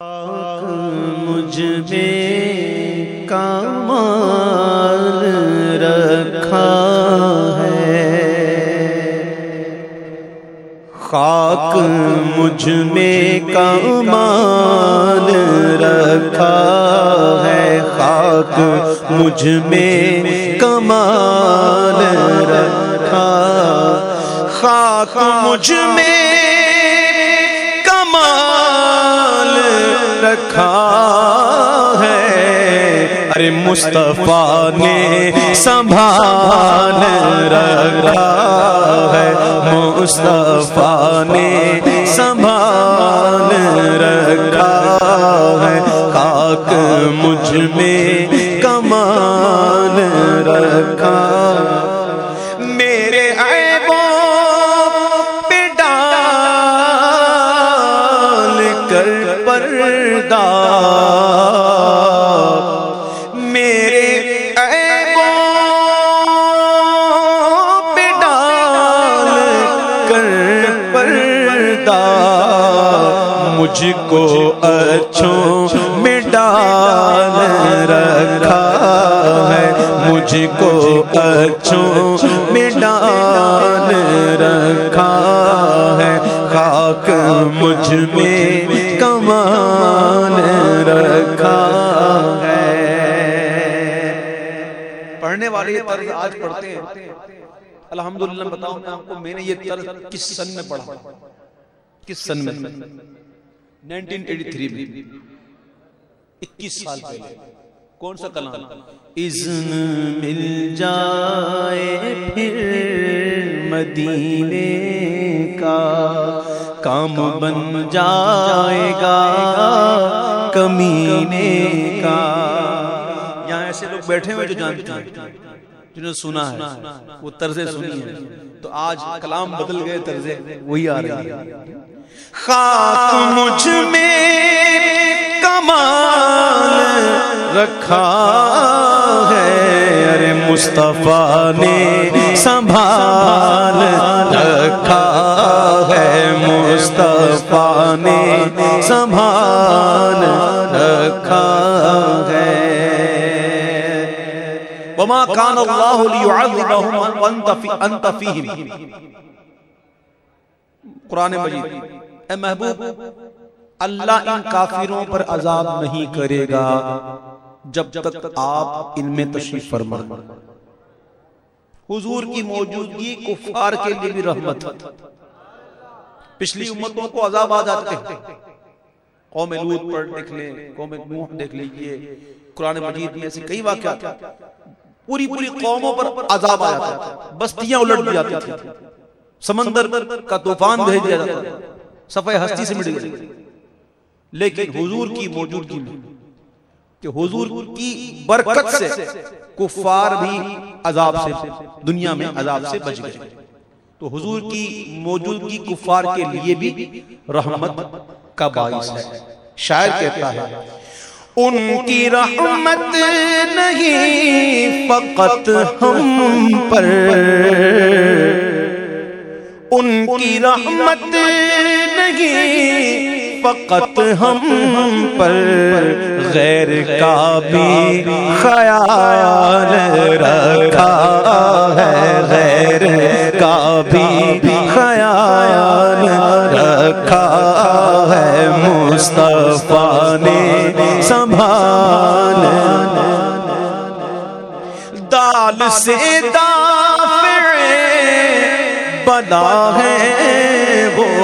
مجھ میں کمال رکھا ہے۔ خاک مجھ میں کمال رکھا ہے۔ خاک مجھ میں کمال رکھا۔ خاک مجھ میں رکھا ہے۔ ارے مصطفیٰ نے سنبھال رکھا ہے۔ مصطفیٰ نے سنبھال رکھا ہے۔ خاک مجھ میں مجھ کو اچھوں میں ڈال رکھا ہے۔ مجھ کو اچھوں میں ڈال رکھا ہے۔ خاک مجھ میں کمان رکھا ہے۔ پڑھنے والے یہ طرز آج پڑھتے ہیں۔ الحمدللہ بتاؤں میں آپ کو میں نے یہ طرز کس سن میں پڑھا؟ کس سن میں؟ 1983 میں۔ اکیس سال پہلے کون سا کلام؟ اذن مل جائے پھر مدینے کا۔ کام بن جائے گا کمینے کا۔ یہاں ایسے لوگ بیٹھے ہوئے جو جانتے ہیں۔ جنہوں نے سنا ہے، وہ طرزیں سنی ہیں۔ تو آج کلام بدل گئے طرزیں وہی آ رہی ہے خاک مجھ میں کمال رکھا ہے، ارے مصطفیٰ نے سنبھال رکھا ہے۔ مصطفیٰ نے سنبھال رکھا ہے۔ وما كان الله ليعذبهم وانت في انت فيهم. قرآن مجید. اے محبوب اللہ ان کافروں پر عذاب نہیں کرے گا جب تک آپ ان میں تشریف فرما حضور کی موجودگی کفار کے لیے بھی رحمت۔ پچھلی امتوں کو عذاب آ جاتے ہیں۔ قوم لوت پر دیکھ لیں قوم نوح دیکھ لیجیے۔ قرآن مجید میں ایسے کئی واقعات۔ پوری پوری قوموں پر عذاب آ جاتا ہے بستیاں الٹ دی جاتی تھیں۔ سمندر کا طوفان بھیج دیا جاتا ہے صفحہ ہستی سے مٹ گئی لیکن حضور کی موجودگی میں کہ حضور کی برکت سے کفار بھی عذاب سے دنیا میں عذاب سے بچ گئے۔ تو حضور کی موجودگی کفار کے لیے بھی رحمت کا باعث ہے۔ شاعر کہتا ہے ان کی رحمت نہیں، فقط ہم پر۔ ان کی رحمت نہیں، فقط ہم پر۔ غیر کا بھی خیال رکھا ہے، غیر کا بھی خیال رکھا ہے۔ مصطفیٰ نے سے دافع بنا ہے وہ۔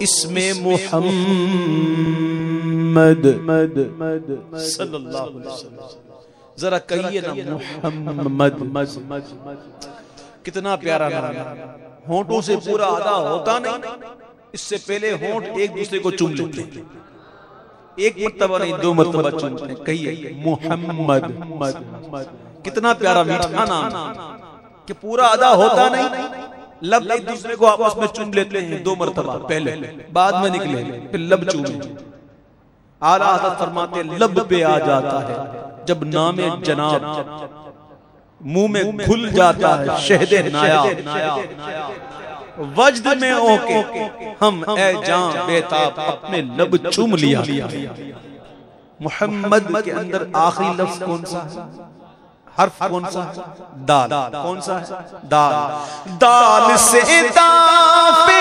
اس میں محمد مد مد صلی اللہ علیہ وسلم۔ ذرا کہیے نا محمد۔ کتنا پیارا نام ہے۔ ہونٹوں سے پورا ادا ہوتا نہیں۔ اس سے پہلے ہونٹ ایک دوسرے کو چوم لیتے۔ ایک مرتبہ نہیں، دو مرتبہ چومتے ہیں کہیے، محمد. کتنا پیارا میٹھا نام، کہ پورا ادا ہوتا نہیں، لب ایک دوسرے کو آپس میں چوم لیتے ہیں، دو مرتبہ، پہلے، بعد میں نکلے، پھر لب چومے۔ اعلیٰ حضرت فرماتے لب پہ آ جاتا ہے، جب نام جناب، منہ میں گھل جاتا ہے، شہد نایا وجد میں ہو کے ہم اے جان بیتاب اپنے لب چوم لیا۔ محمد کے اندر آخری لفظ کون سا ہے؟ حرف کون سا ہے؟ دال۔ کون سا ہے؟ دال۔ دال۔ سے دافع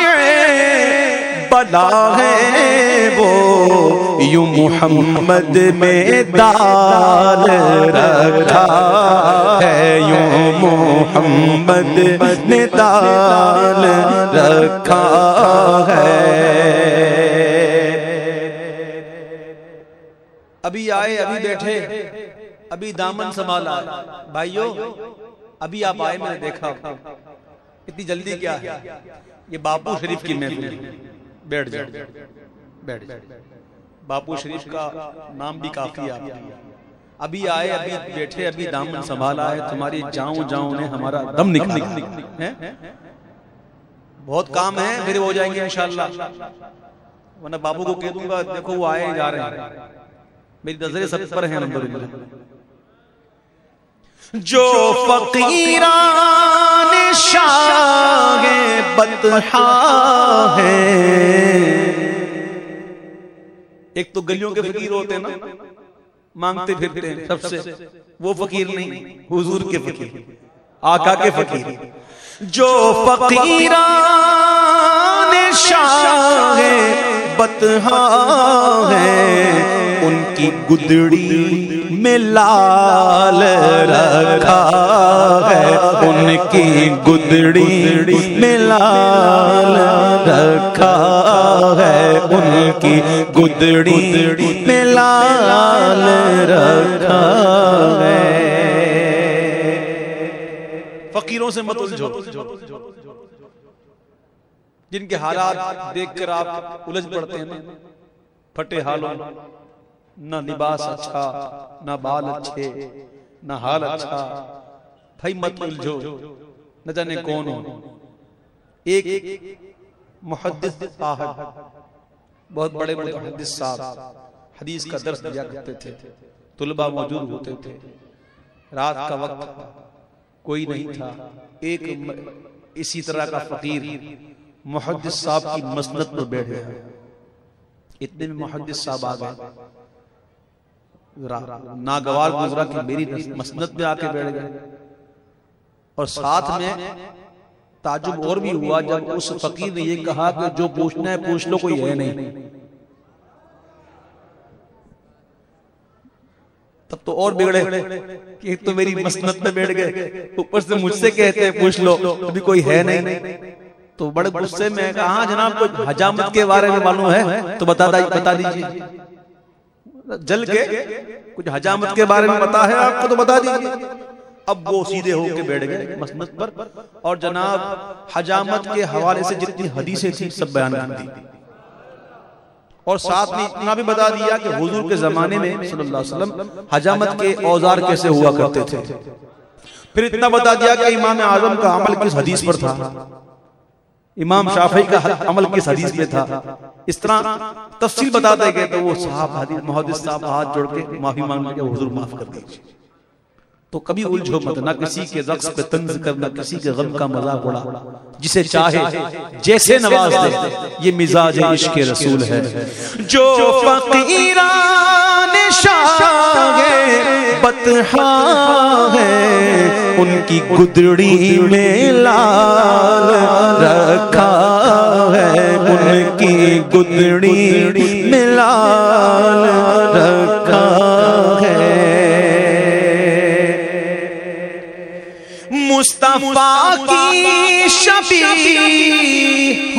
بلا ہے وہ یوں محمد میں دال رکھا ہے، یوں محمد نے دال رکھا ہے۔ ابھی آئے، ابھی بیٹھے، ابھی دامن سنبھالا بھائیو، ابھی آپ آئے، میں نے دیکھا۔ اتنی جلدی کیا ہے؟ یہ باپو شریف کی محفل بیٹھ جاؤ۔ بیٹھ جاؤ۔ باپو شریف کا نام بھی کافی ہے۔ ابھی آئے ابھی بیٹھے ابھی دامن سنبھالا ہے تمہاری جاؤں جاؤں نے ہمارا دم نکلا بہت کام ہے میرے ہو جائیں گے انشاءاللہ۔ ورنہ بابو کو کہہ دوں گا دیکھو وہ آئے جا رہے ہیں۔ میری نظریں سب پر ہیں نمبر جو فقیران شاہ بدحا ہے۔ ایک تو گلیوں کے فقیر ہوتے ہیں نا، مانگتے پھرتے ہیں سب سے۔ وہ فقیر نہیں، حضور کے فقیر، آقا کے فقیر۔ جو فقیران شاہ بتہا ہے، ان کی گدڑی میں لال رکھا ہے، ان کی گدڑی میں لال رکھا ہے۔ ان کی گدڑی میں لال رکھا ہے۔ فقیروں سے مت الجھو۔ جن کے حالات دیکھ کر آپ الجھ پڑتے ہیں پھٹے حالوں نہ لباس اچھا نہ بال اچھے، نہ حال اچھا۔ بھائی مت الجھو، نہ جانے کون ہو۔ ایک محدث آہد، بہت بڑے محدث صاحب حدیث کا درس دیا کرتے تھے طلبہ موجود ہوتے تھے۔ رات کا وقت کوئی نہیں تھا، ایک اسی طرح کا فقیر محدث صاحب کی مسنت پر بیٹھ گیا اتنے میں محدث صاحب آ گئے۔ ناگوار گزرا کہ میری مسنت میں آ کے بیٹھ گئے۔ اور ساتھ میں تعجب اور بھی ہوا جب اس فقیر نے یہ کہا کہ جو پوچھنا ہے پوچھ لو، کوئی ہے نہیں۔ تب تو اور بگڑے کہ تو میری مسنت میں بیٹھ گئے۔ اوپر سے مجھ سے کہتے ہیں، پوچھ لو ابھی کوئی ہے نہیں۔ تو بڑے غصے میں کہا ہاں جناب کچھ حجامت کے بارے میں معلوم ہے، تو بتا دیجیے جل کے کچھ حجامت کے بارے میں پتا ہے آپ کو تو بتا دیجیے اب وہ سیدھے ہو کے بیٹھ گئے مسنت پر اور جناب حجامت کے حوالے سے جتنی حدیثیں تھیں سب بیان کر دی۔ اور ساتھ میں اتنا بھی بتا دیا کہ حضور کے زمانے میں صلی اللہ علیہ وسلم حجامت کے اوزار کیسے ہوا کرتے تھے۔ پھر اتنا بتا دیا کہ امام اعظم کا عمل کس حدیث پر تھا۔ امام شافعی کا عمل کس حدیث میں تھا؟ اس طرح تفصیل بتاتے گئے تو وہ صاحب حدیث محدث صاحب ہاتھ جوڑ کے معافی مانگنے کے حضور معاف کر دیجیے تو کبھی الجھو مت نہ کسی کے رقص پہ تنز کرنا کسی کے غم کا مذاق اڑا۔ جسے چاہے جیسے نواز دے یہ مزاج عشق رسول ہے۔ جو فقیران شاہ بتہا ہے ان کی گدڑی میں لال رکھا ہے۔ ان کی گدڑی میں لال رکھا ہے۔ مصطفیٰ کی شفیع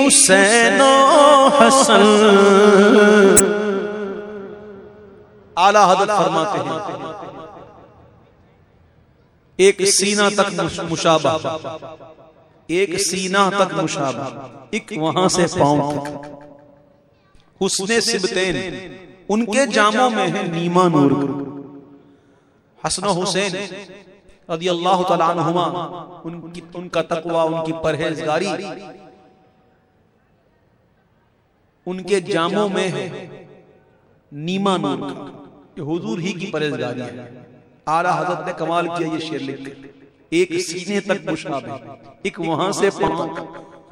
حسین و حسن۔ اعلی حضرت فرماتے ہیں۔ ایک سینہ تک مشابہ ایک سینہ تک مشابہ ایک وہاں سے پاؤں تک۔ حسن سبتین ان کے جاموں میں ہے نیما نور۔ حسن و حسین رضی اللہ تعالیٰ عنہما ان, کی ان کا تقوی ان کی پرہیزگاری ان کے جاموں میں ہے نیما نور۔ یہ حضور ہی کی پرہیزگاری ہے۔ آرہ حضرت نے کمال کیا یہ شیر لکھ ایک سینے تک مشابہ ایک وہاں سے پاؤں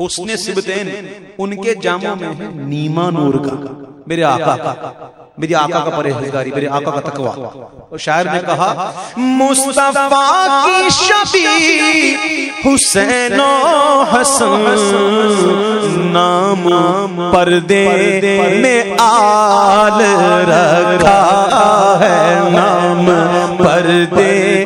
حسن سبتین ان کے جاموں میں ہے نیما نور کا۔ میرے آقا کا۔ میری آقا کا پرہیزگاری میرے آقا کا تقوی۔ اور شاعر نے کہا مصطفیٰ کی شبی حسین و حسن نام پردے میں آل رکھا ہے نام پردے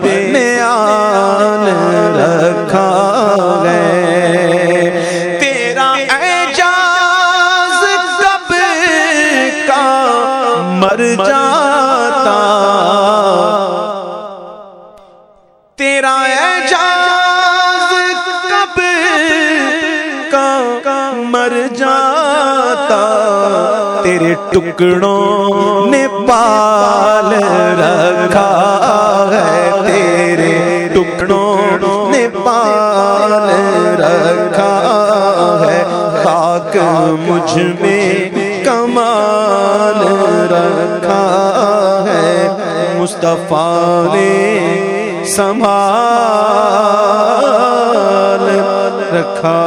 تیرے ٹکڑوں نے پال رکھا ہے۔ تیرے ٹکڑوں نے پال رکھا ہے۔ خاک مجھ میں کمال رکھا ہے۔ مصطفیٰ نے سنبھال رکھا